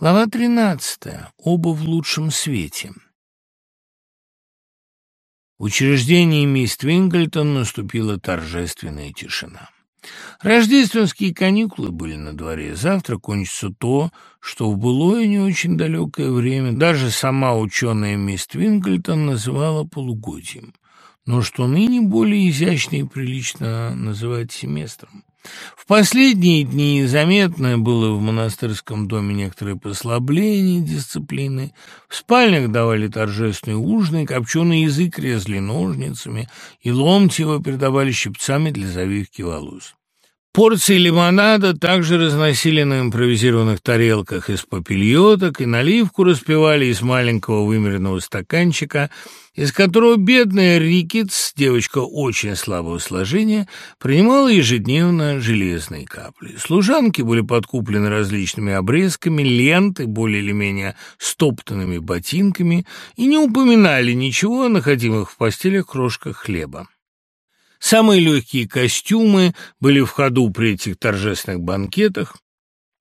Глава 13. Оба в лучшем свете. В учреждении мисс Твинклтон наступила торжественная тишина. Рождественские каникулы были на дворе. Завтра кончится то, что в былое не очень далекое время даже сама ученая мисс Твинклтон называла полугодием, но что ныне более изящно и прилично называть семестром. В последние дни заметно было в монастырском доме некоторое послабление дисциплины. В спальнях давали торжественные ужины, копченый язык резали ножницами, и ломти его передавали щипцами для завивки волос. Порции лимонада также разносили на импровизированных тарелках из папильоток, и наливку распивали из маленького вымеренного стаканчика, из которого бедная Рикетс, девочка очень слабого сложения, принимала ежедневно железные капли. Служанки были подкуплены различными обрезками, ленты, более или менее стоптанными ботинками, и не упоминали ничего о находимых в постелях крошках хлеба. Самые легкие костюмы были в ходу при этих торжественных банкетах,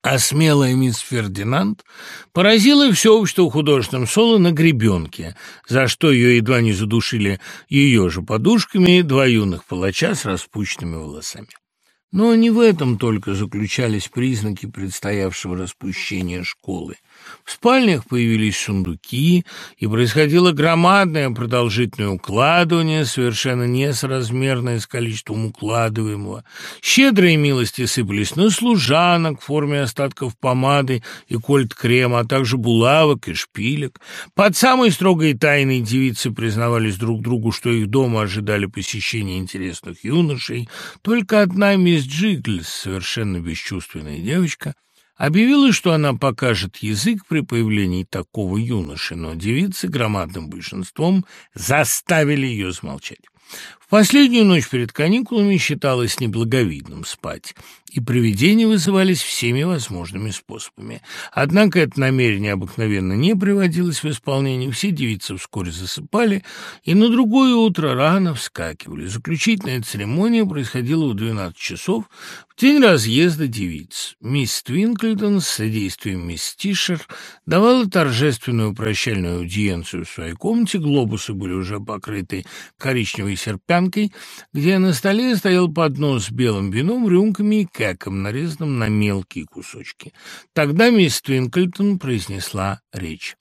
а смелая мисс Фердинанд поразила все общество художественным соло на гребенке, за что ее едва не задушили ее же подушками два юных палача с распущенными волосами. Но не в этом только заключались признаки предстоявшего распущения школы. В спальнях появились сундуки, и происходило громадное продолжительное укладывание, совершенно несоразмерное с количеством укладываемого. Щедрые милости сыпались на служанок в форме остатков помады и кольт-крема, а также булавок и шпилек. Под самой строгой тайной девицы признавались друг другу, что их дома ожидали посещения интересных юношей. Только одна мисс Джиглс, совершенно бесчувственная девочка, Объявила, что она покажет язык при появлении такого юноши, но девицы громадным большинством заставили ее замолчать. Последнюю ночь перед каникулами считалось неблаговидным спать, и привидения вызывались всеми возможными способами. Однако это намерение обыкновенно не приводилось в исполнение, все девицы вскоре засыпали, и на другое утро рано вскакивали. Заключительная церемония происходила в 12 часов в день разъезда девиц. Мисс Твинклтон с содействием мисс Тишер давала торжественную прощальную аудиенцию в своей комнате, глобусы были уже покрыты коричневой серпянкой, где на столе стоял поднос с белым вином, рюмками и кэком, нарезанным на мелкие кусочки. Тогда мисс Твинклтон произнесла речь.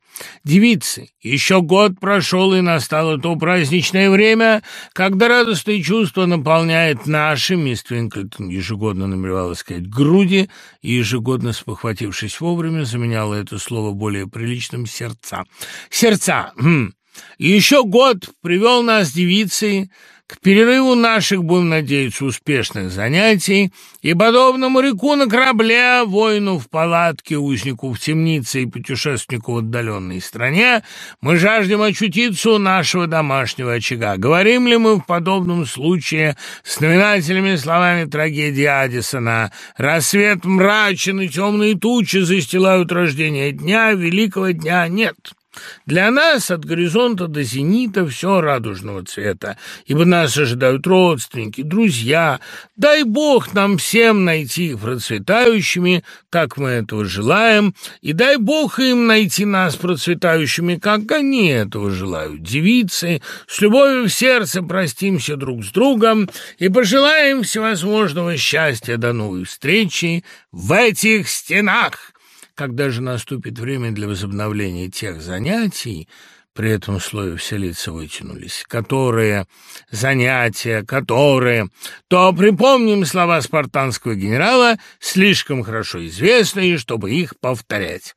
«Девицы, еще год прошел, и настало то праздничное время, когда радостное чувство наполняет наши, мисс Твинклтон ежегодно намеревалась сказать, груди, и ежегодно, спохватившись вовремя, заменяла это слово более приличным «сердца». «Сердца! Хм. Еще год привел нас девицы к перерыву наших, будем надеяться, успешных занятий и подобному реку на корабле, воину в палатке, узнику в темнице и путешественнику в отдаленной стране, мы жаждем очутиться у нашего домашнего очага. Говорим ли мы в подобном случае с знаменательными словами трагедии Аддисона «Рассвет мрачен и темные тучи застилают рождение дня, великого дня нет». Для нас от горизонта до зенита все радужного цвета, ибо нас ожидают родственники, друзья. Дай Бог нам всем найти их процветающими, как мы этого желаем, и дай Бог им найти нас процветающими, как они этого желают. Девицы, с любовью в сердце простимся друг с другом и пожелаем всевозможного счастья до новой встречи в этих стенах. Когда же наступит время для возобновления тех занятий, при этом слове все лица вытянулись, которые занятия, которые, то припомним слова спартанского генерала, слишком хорошо известные, чтобы их повторять.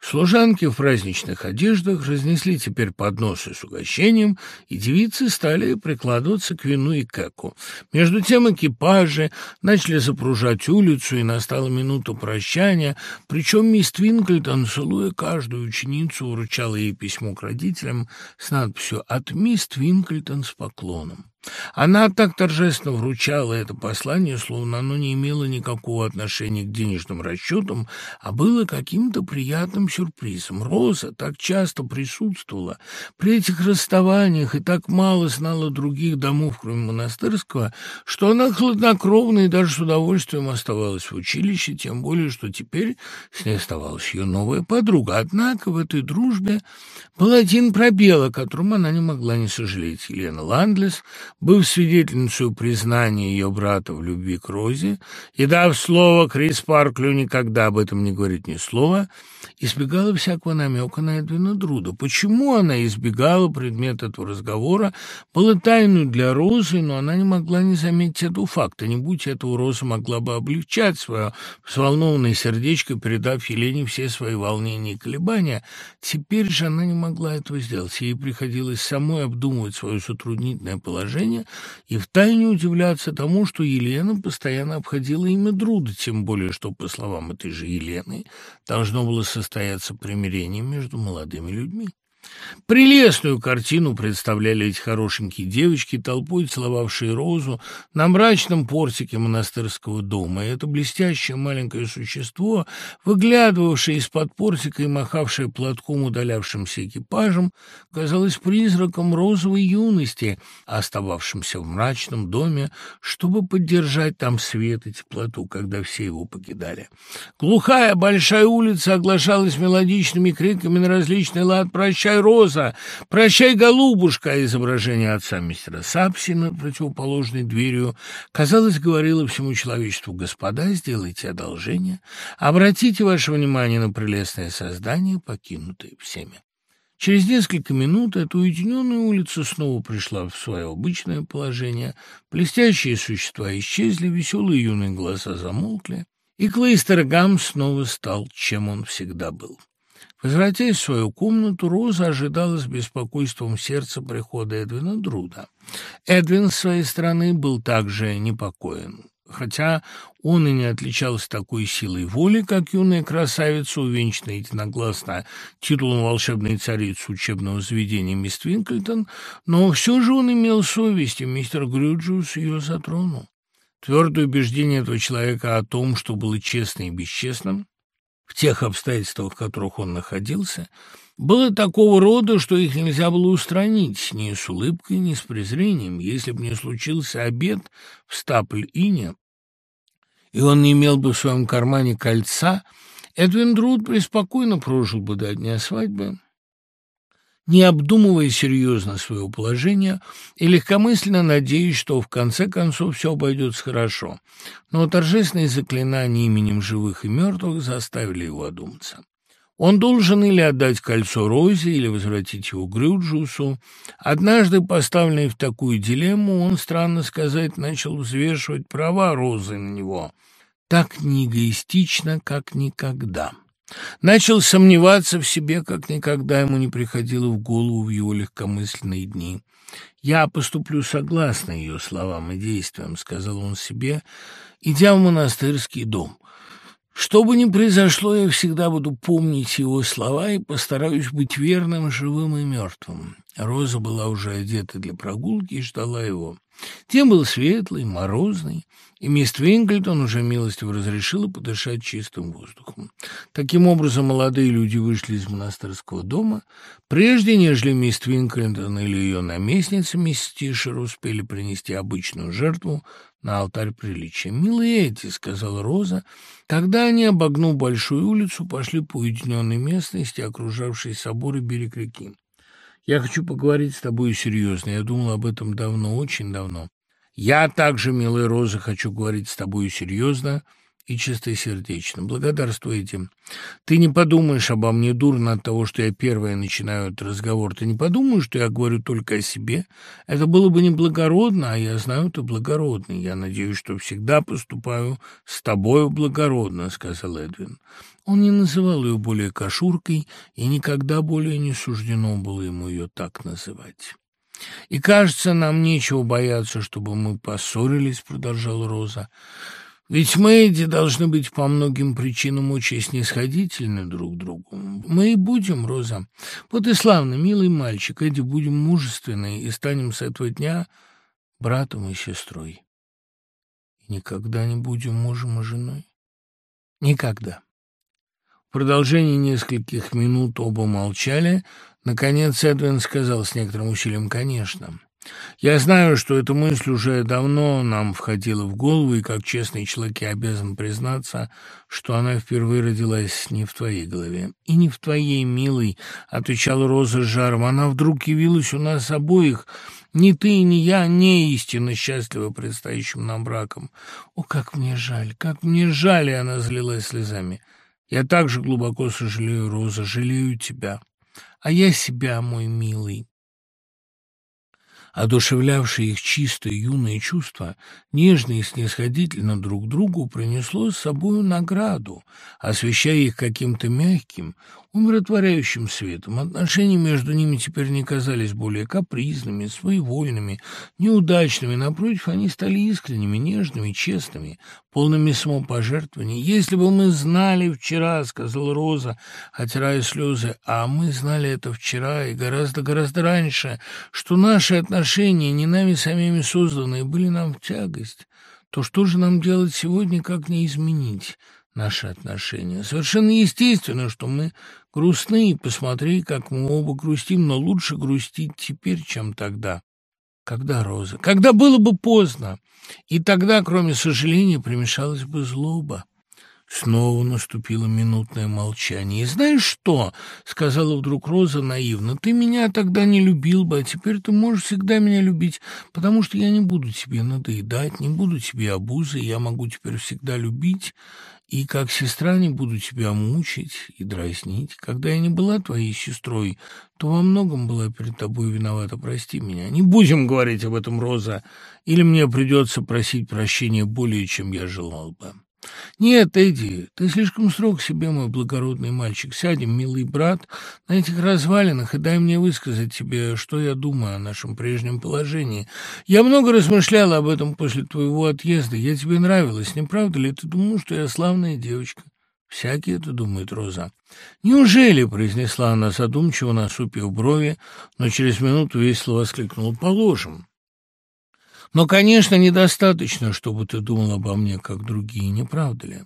Служанки в праздничных одеждах разнесли теперь подносы с угощением, и девицы стали прикладываться к вину и кэку. Между тем экипажи начали запружать улицу, и настала минута прощания, причем мисс Твинклтон, целуя каждую ученицу, вручала ей письмо к родителям с надписью «От мисс Твинклтон с поклоном». Она так торжественно вручала это послание, словно оно не имело никакого отношения к денежным расчетам, а было каким-то приятным сюрпризом. Роза так часто присутствовала при этих расставаниях и так мало знала других домов, кроме монастырского, что она хладнокровно и даже с удовольствием оставалась в училище, тем более, что теперь с ней оставалась ее новая подруга. Однако в этой дружбе был один пробел, о котором она не могла не сожалеть. Елена Ландлес, быв свидетельницей признания ее брата в любви к Розе и дав слово Крис Парклю никогда об этом не говорить ни слова, избегала всякого намека на Эдвина Друда. Почему она избегала предмет этого разговора, было тайной для Розы, но она не могла не заметить этого факта. Не будь этого, Роза могла бы облегчать свое взволнованное сердечко, передав Елене все свои волнения и колебания. Теперь же она не могла этого сделать. Ей приходилось самой обдумывать свое затруднительное положение и втайне удивляться тому, что Елена постоянно обходила имя Друда, тем более, что, по словам этой же Елены, должно было состояться примирение между молодыми людьми. Прелестную картину представляли эти хорошенькие девочки, толпой целовавшие розу на мрачном портике монастырского дома. И это блестящее маленькое существо, выглядывавшее из-под портика и махавшее платком удалявшимся экипажем, казалось призраком розовой юности, остававшимся в мрачном доме, чтобы поддержать там свет и теплоту, когда все его покидали. Глухая большая улица оглашалась мелодичными криками на различный лад «Прощай!» «Прощай, Роза! Прощай, голубушка!» Изображение отца мистера Сапси над противоположной дверью, казалось, говорило всему человечеству «Господа, сделайте одолжение, обратите ваше внимание на прелестное создание, покинутое всеми». Через несколько минут эта уединенная улица снова пришла в свое обычное положение. Блестящие существа исчезли, веселые юные глаза замолкли, и Клейстер Гам снова стал, чем он всегда был. Возвратясь в свою комнату, Роза ожидала с беспокойством сердца прихода Эдвина Друда. Эдвин, с своей стороны, был также непокоен. Хотя он и не отличался такой силой воли, как юная красавица, увенчанная единогласно титулом волшебной царицы учебного заведения мисс Твинклтон, но все же он имел совесть, и мистер Грюджиус ее затронул. Твердое убеждение этого человека о том, что было честно и бесчестным, в тех обстоятельствах, в которых он находился, было такого рода, что их нельзя было устранить ни с улыбкой, ни с презрением. Если бы не случился обед в стапль ине, и он не имел бы в своем кармане кольца, Эдвин Друд преспокойно прожил бы до дня свадьбы не обдумывая серьезно своего положения и легкомысленно надеясь, что в конце концов все обойдется хорошо. Но торжественные заклинания именем живых и мертвых заставили его одуматься. Он должен или отдать кольцо Розе, или возвратить его Грюджусу. Однажды, поставленный в такую дилемму, он, странно сказать, начал взвешивать права Розы на него. Так неэгоистично, как никогда. Начал сомневаться в себе, как никогда ему не приходило в голову в его легкомысленные дни. «Я поступлю согласно ее словам и действиям», — сказал он себе, идя в монастырский дом. «Что бы ни произошло, я всегда буду помнить его слова и постараюсь быть верным, живым и мертвым». Роза была уже одета для прогулки и ждала его. День был светлый, морозный, и мисс Твинклтон уже милостиво разрешила подышать чистым воздухом. Таким образом, молодые люди вышли из монастырского дома, прежде нежели мисс Твинклтон или ее наместница, мисс Тишер, успели принести обычную жертву на алтарь приличия. «Милые эти», — сказала Роза, когда они, обогнув большую улицу, пошли по уединенной местности, окружавшей собор и берег реки. Я хочу поговорить с тобой серьезно. Я думал об этом давно, очень давно. Я также, милая Роза, хочу говорить с тобой серьезно и чистосердечно. Благодарствую этим. Ты не подумаешь обо мне дурно от того, что я первая начинаю этот разговор. Ты не подумаешь, что я говорю только о себе. Это было бы неблагородно, а я знаю, ты благородный. Я надеюсь, что всегда поступаю с тобою благородно, — сказал Эдвин. Он не называл ее более кошуркой, и никогда более не суждено было ему ее так называть. «И, кажется, нам нечего бояться, чтобы мы поссорились», — продолжала Роза. «Ведь мы, Эдди, должны быть по многим причинам очень снисходительны друг к другу. Мы и будем, Роза. Вот и славно, милый мальчик, Эдди, будем мужественны и станем с этого дня братом и сестрой. И никогда не будем мужем и женой. Никогда. В продолжении нескольких минут оба молчали. Наконец Эдвин сказал с некоторым усилием «конечно». Я знаю, что эта мысль уже давно нам входила в голову, и как честный человек я обязан признаться, что она впервые родилась не в твоей голове. И не в твоей, милой, — отвечала Роза с жаром. Она вдруг явилась у нас обоих. Ни ты, ни я не истинно счастливы предстоящим нам браком. О, как мне жаль, как мне жаль, и она залилась слезами. Я также глубоко сожалею, Роза, жалею тебя. А я себя, мой милый одушевлявшее их чистое юное чувство, нежно и снисходительно друг другу, принесло с собою награду, освещая их каким-то мягким, умиротворяющим светом. Отношения между ними теперь не казались более капризными, своевольными, неудачными. Напротив, они стали искренними, нежными, честными, полными самопожертвований. «Если бы мы знали вчера», — сказала Роза, отирая слезы, «а мы знали это вчера и гораздо-гораздо раньше, что наши отношения, не нами самими созданные, были нам в тягость, то что же нам делать сегодня, как не изменить?» наши отношения. Совершенно естественно, что мы грустны. Посмотри, как мы оба грустим, но лучше грустить теперь, чем тогда. Когда, Роза? Когда было бы поздно. И тогда, кроме сожаления, примешалась бы злоба. Снова наступило минутное молчание. «И знаешь что?» — сказала вдруг Роза наивно. «Ты меня тогда не любил бы, а теперь ты можешь всегда меня любить, потому что я не буду тебе надоедать, не буду тебе обузой, я могу теперь всегда любить, и как сестра не буду тебя мучить и дразнить. Когда я не была твоей сестрой, то во многом была перед тобой виновата. Прости меня. Не будем говорить об этом, Роза, или мне придется просить прощения более, чем я желал бы». «Нет, Эдди, ты слишком строг себе, мой благородный мальчик. Сядем, милый брат, на этих развалинах и дай мне высказать тебе, что я думаю о нашем прежнем положении. Я много размышляла об этом после твоего отъезда. Я тебе нравилась, не правда ли? Ты думал, что я славная девочка?» «Всякий это думает Роза». «Неужели?» — произнесла она задумчиво, насупив брови, но через минуту весело воскликнула. «Положим». Но, конечно, недостаточно, чтобы ты думал обо мне, как другие, не правда ли?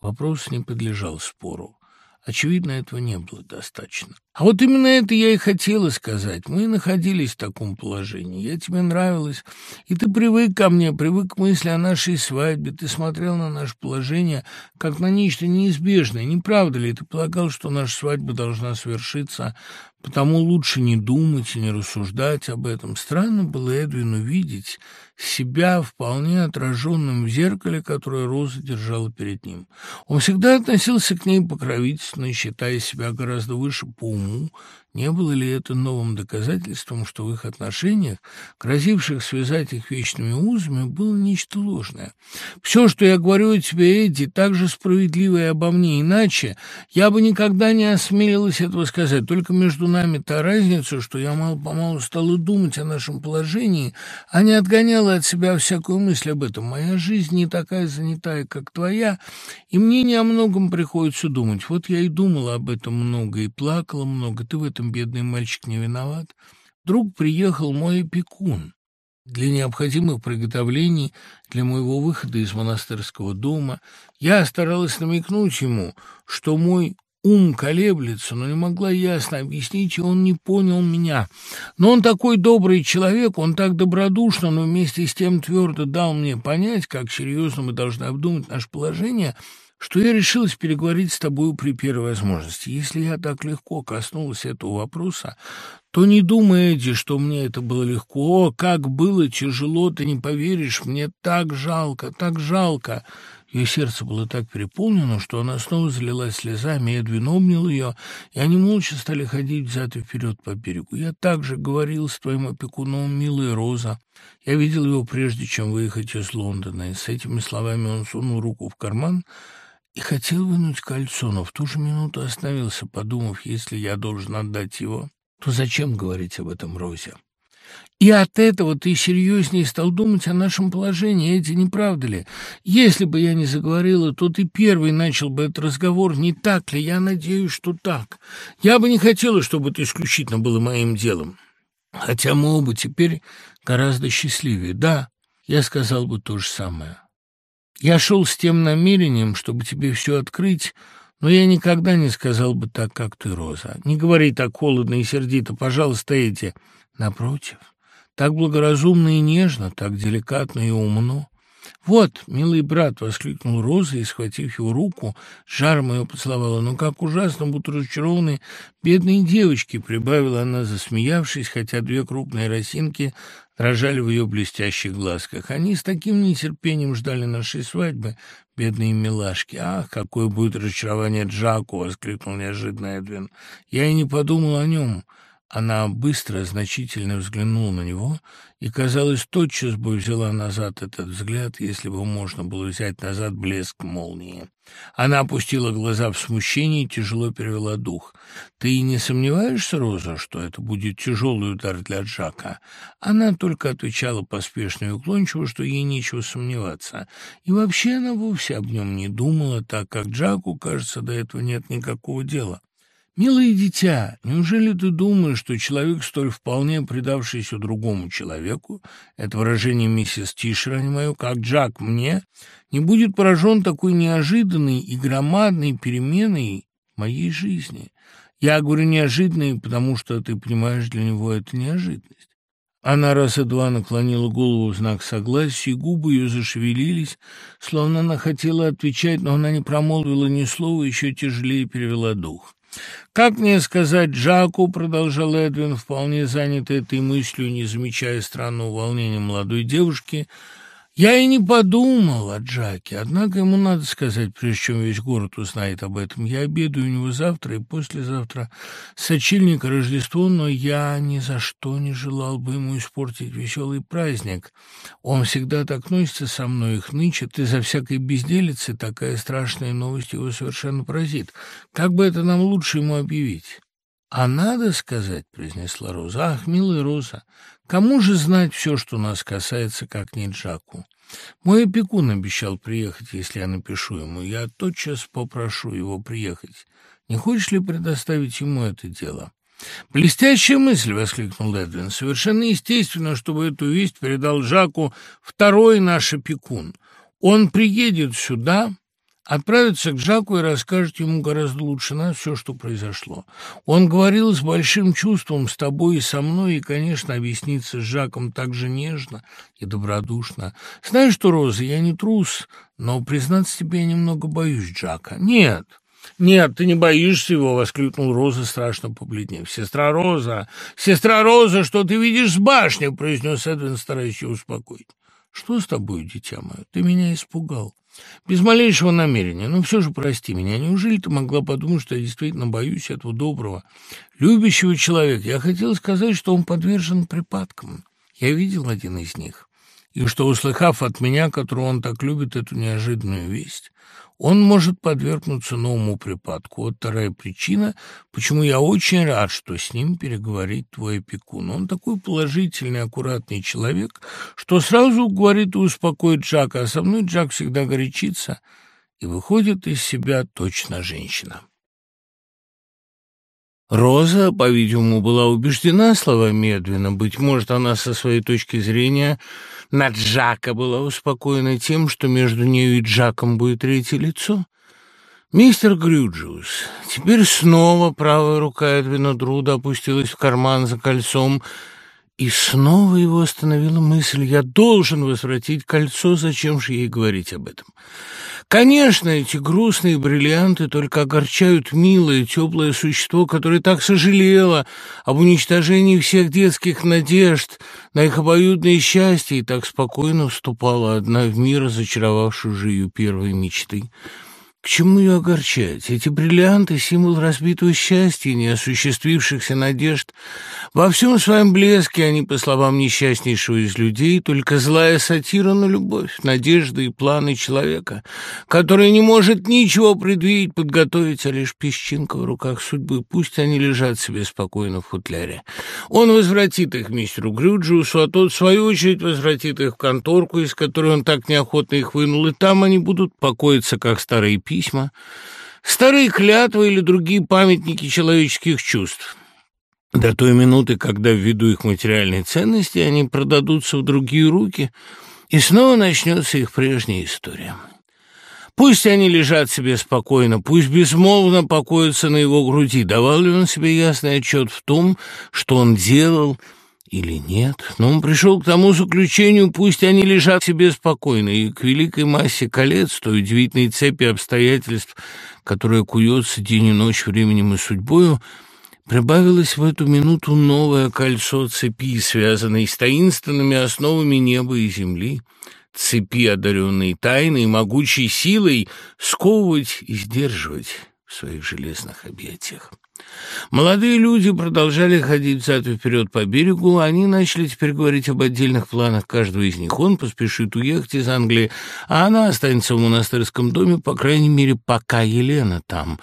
Вопрос не подлежал спору. Очевидно, этого не было достаточно. А вот именно это я и хотела сказать. Мы находились в таком положении. Я тебе нравилась, и ты привык ко мне, привык к мысли о нашей свадьбе. Ты смотрел на наше положение как на нечто неизбежное. Не правда ли? Ты полагал, что наша свадьба должна свершиться Потому лучше не думать и не рассуждать об этом. Странно было Эдвину видеть себя вполне отраженным в зеркале, которое Роза держала перед ним. Он всегда относился к ней покровительственно, считая себя гораздо выше по уму, comum не было ли это новым доказательством, что в их отношениях, грозивших связать их вечными узами, было нечто ложное? Все, что я говорю о тебе, Эдди, так же справедливо и обо мне, иначе я бы никогда не осмелилась этого сказать. Только между нами та разница, что я мало-помалу стала думать о нашем положении, а не отгоняла от себя всякую мысль об этом. Моя жизнь не такая занятая, как твоя, и мне не о многом приходится думать. Вот я и думала об этом много, и плакала много. Ты в этом этом бедный мальчик не виноват. Вдруг приехал мой опекун для необходимых приготовлений для моего выхода из монастырского дома. Я старалась намекнуть ему, что мой ум колеблется, но не могла ясно объяснить, и он не понял меня. Но он такой добрый человек, он так добродушно, но вместе с тем твердо дал мне понять, как серьезно мы должны обдумать наше положение — что я решилась переговорить с тобою при первой возможности. Если я так легко коснулась этого вопроса, то не думайте, что мне это было легко. О, как было тяжело, ты не поверишь, мне так жалко, так жалко. Ее сердце было так переполнено, что она снова залилась слезами, Эдвин обнял ее, и они молча стали ходить взад и вперед по берегу. «Я также говорил с твоим опекуном, милая Роза. Я видел его прежде, чем выехать из Лондона». И с этими словами он сунул руку в карман, и хотел вынуть кольцо, но в ту же минуту остановился, подумав, если я должен отдать его, то зачем говорить об этом Розе? И от этого ты серьезнее стал думать о нашем положении, эти не правда ли? Если бы я не заговорила, то ты первый начал бы этот разговор, не так ли? Я надеюсь, что так. Я бы не хотела, чтобы это исключительно было моим делом. Хотя мы оба теперь гораздо счастливее. Да, я сказал бы то же самое. Я шел с тем намерением, чтобы тебе все открыть, но я никогда не сказал бы так, как ты, Роза. Не говори так холодно и сердито, пожалуйста, эти. Напротив, так благоразумно и нежно, так деликатно и умно. «Вот, милый брат!» — воскликнул Роза и, схватив его руку, жаром ее поцеловала. «Но как ужасно будут разочарованы бедные девочки!» — прибавила она, засмеявшись, хотя две крупные росинки дрожали в ее блестящих глазках. Они с таким нетерпением ждали нашей свадьбы, бедные милашки. «Ах, какое будет разочарование Джаку!» — воскликнул неожиданно Эдвин. «Я и не подумал о нем». Она быстро, значительно взглянула на него и, казалось, тотчас бы взяла назад этот взгляд, если бы можно было взять назад блеск молнии. Она опустила глаза в смущении и тяжело перевела дух. «Ты не сомневаешься, Роза, что это будет тяжелый удар для Джака?» Она только отвечала поспешно и уклончиво, что ей нечего сомневаться. И вообще она вовсе об нем не думала, так как Джаку, кажется, до этого нет никакого дела. «Милое дитя, неужели ты думаешь, что человек, столь вполне предавшийся другому человеку, это выражение миссис Тишер, а не мое, как Джак мне, не будет поражен такой неожиданной и громадной переменой моей жизни? Я говорю неожиданной, потому что, ты понимаешь, для него это неожиданность». Она раз и два наклонила голову в знак согласия, и губы ее зашевелились, словно она хотела отвечать, но она не промолвила ни слова, еще тяжелее перевела дух. «Как мне сказать Джаку?» — продолжал Эдвин, вполне занятый этой мыслью, не замечая странного волнения молодой девушки — я и не подумал о Джаке, однако ему надо сказать, прежде чем весь город узнает об этом. Я обедаю у него завтра и послезавтра, сочельник Рождество, но я ни за что не желал бы ему испортить веселый праздник. Он всегда так носится со мной, их нычет, из-за всякой безделицы такая страшная новость его совершенно поразит. Как бы это нам лучше ему объявить? «А надо сказать», — произнесла Роза, — «ах, милая Роза, кому же знать все, что нас касается, как не Джаку? Мой опекун обещал приехать, если я напишу ему. Я тотчас попрошу его приехать. Не хочешь ли предоставить ему это дело?» «Блестящая мысль!» — воскликнул Эдвин. «Совершенно естественно, чтобы эту весть передал Жаку второй наш опекун. Он приедет сюда, отправится к Жаку и расскажет ему гораздо лучше нас все, что произошло. Он говорил с большим чувством с тобой и со мной, и, конечно, объяснится с Жаком так же нежно и добродушно. Знаешь что, Роза, я не трус, но, признаться тебе, я немного боюсь Джака. Нет, «Нет, ты не боишься его!» — воскликнул Роза, страшно побледнев. «Сестра Роза! Сестра Роза, что ты видишь с башни?» — произнес Эдвин, стараясь ее успокоить. «Что с тобой, дитя мое? Ты меня испугал». Без малейшего намерения. Но все же прости меня. Неужели ты могла подумать, что я действительно боюсь этого доброго, любящего человека? Я хотела сказать, что он подвержен припадкам. Я видел один из них. И что, услыхав от меня, которого он так любит, эту неожиданную весть, он может подвергнуться новому припадку. Вот вторая причина, почему я очень рад, что с ним переговорит твой опекун. Он такой положительный, аккуратный человек, что сразу говорит и успокоит Джака, а со мной Джак всегда горячится и выходит из себя точно женщина. Роза, по-видимому, была убеждена словами Эдвина. Быть может, она со своей точки зрения на Джака была успокоена тем, что между нею и Джаком будет третье лицо. Мистер Грюджиус. Теперь снова правая рука Эдвина Друда опустилась в карман за кольцом, и снова его остановила мысль «Я должен возвратить кольцо, зачем же ей говорить об этом?» Конечно, эти грустные бриллианты только огорчают милое, теплое существо, которое так сожалело об уничтожении всех детских надежд на их обоюдное счастье и так спокойно вступала одна в мир, разочаровавшую же ее первой мечты. К чему ее огорчать? Эти бриллианты — символ разбитого счастья и неосуществившихся надежд. Во всем своем блеске они, по словам несчастнейшего из людей, только злая сатира на любовь, надежды и планы человека, который не может ничего предвидеть, подготовить, а лишь песчинка в руках судьбы. Пусть они лежат себе спокойно в футляре. Он возвратит их мистеру Грюджиусу, а тот, в свою очередь, возвратит их в конторку, из которой он так неохотно их вынул, и там они будут покоиться, как старые пи письма, старые клятвы или другие памятники человеческих чувств. до той минуты, когда ввиду их материальной ценности они продадутся в другие руки, и снова начнется их прежняя история. Пусть они лежат себе спокойно, пусть безмолвно покоятся на его груди. Давал ли он себе ясный отчет в том, что он делал или нет? Но он пришел к тому заключению, пусть они лежат себе спокойно, и к великой массе колец, той удивительной цепи обстоятельств, которая куется день и ночь временем и судьбою, Прибавилось в эту минуту новое кольцо цепи, связанной с таинственными основами неба и земли цепи, одаренной тайной, могучей силой, сковывать и сдерживать в своих железных объятиях. Молодые люди продолжали ходить взад и вперед по берегу, они начали теперь говорить об отдельных планах каждого из них. Он поспешит уехать из Англии, а она останется в монастырском доме, по крайней мере, пока Елена там.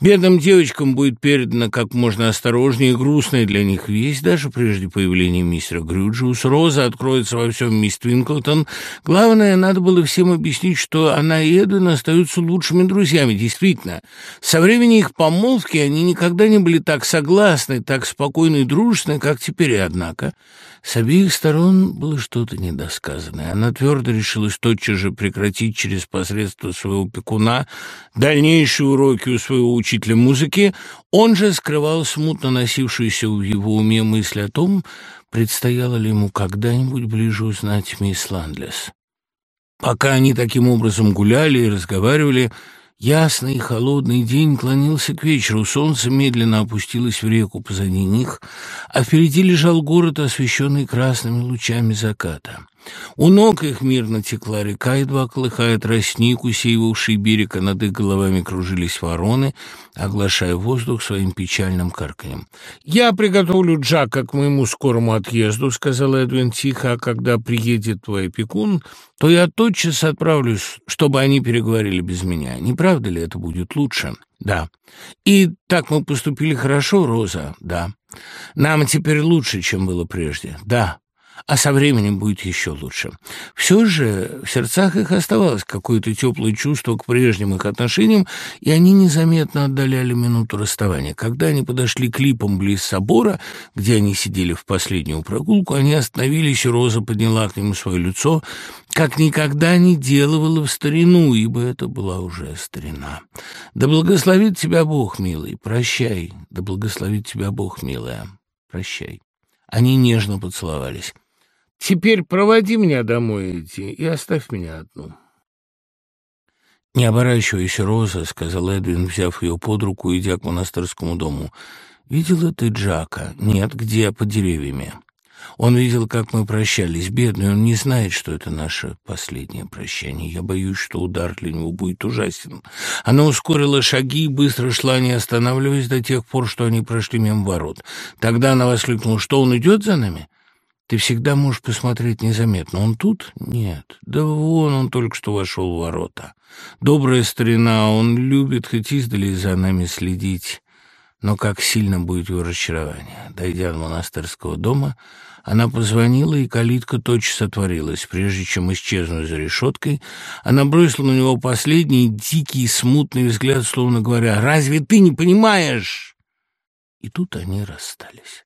Бедным девочкам будет передана как можно осторожнее и грустная для них весть, даже прежде появления мистера Грюджиус. Роза откроется во всем мисс Твинклтон. Главное, надо было всем объяснить, что она и Эдвин остаются лучшими друзьями. Действительно, со времени их помолвки они никогда никогда не были так согласны, так спокойны и дружны, как теперь, однако. С обеих сторон было что-то недосказанное. Она твердо решилась тотчас же прекратить через посредство своего пекуна дальнейшие уроки у своего учителя музыки. Он же скрывал смутно носившуюся в его уме мысль о том, предстояло ли ему когда-нибудь ближе узнать мисс Ландлес. Пока они таким образом гуляли и разговаривали, Ясный холодный день клонился к вечеру, солнце медленно опустилось в реку позади них, а впереди лежал город, освещенный красными лучами заката. У ног их мирно текла река, едва колыхая тростник, усеивавший берег, а над их головами кружились вороны, оглашая воздух своим печальным карканьем. «Я приготовлю Джака к моему скорому отъезду», — сказал Эдвин тихо, «а когда приедет твой опекун, то я тотчас отправлюсь, чтобы они переговорили без меня. Не правда ли это будет лучше?» «Да». «И так мы поступили хорошо, Роза?» «Да». «Нам теперь лучше, чем было прежде?» «Да» а со временем будет еще лучше. Все же в сердцах их оставалось какое-то теплое чувство к прежним их отношениям, и они незаметно отдаляли минуту расставания. Когда они подошли к липам близ собора, где они сидели в последнюю прогулку, они остановились, и Роза подняла к нему свое лицо, как никогда не делала в старину, ибо это была уже старина. «Да благословит тебя Бог, милый, прощай, да благословит тебя Бог, милая, прощай». Они нежно поцеловались. Теперь проводи меня домой, Эдди, и оставь меня одну». «Не оборачивайся, Роза», — сказал Эдвин, взяв ее под руку, идя к монастырскому дому. «Видела ты Джака?» «Нет, где? Под деревьями». Он видел, как мы прощались. Бедный, он не знает, что это наше последнее прощание. Я боюсь, что удар для него будет ужасен. Она ускорила шаги и быстро шла, не останавливаясь до тех пор, что они прошли мимо ворот. Тогда она воскликнула, что он идет за нами? Ты всегда можешь посмотреть незаметно. Он тут? Нет. Да вон он только что вошел в ворота. Добрая старина, он любит хоть издали за нами следить. Но как сильно будет его разочарование. Дойдя до монастырского дома, она позвонила, и калитка тотчас отворилась. Прежде чем исчезнуть за решеткой, она бросила на него последний дикий, смутный взгляд, словно говоря, «Разве ты не понимаешь?» И тут они расстались.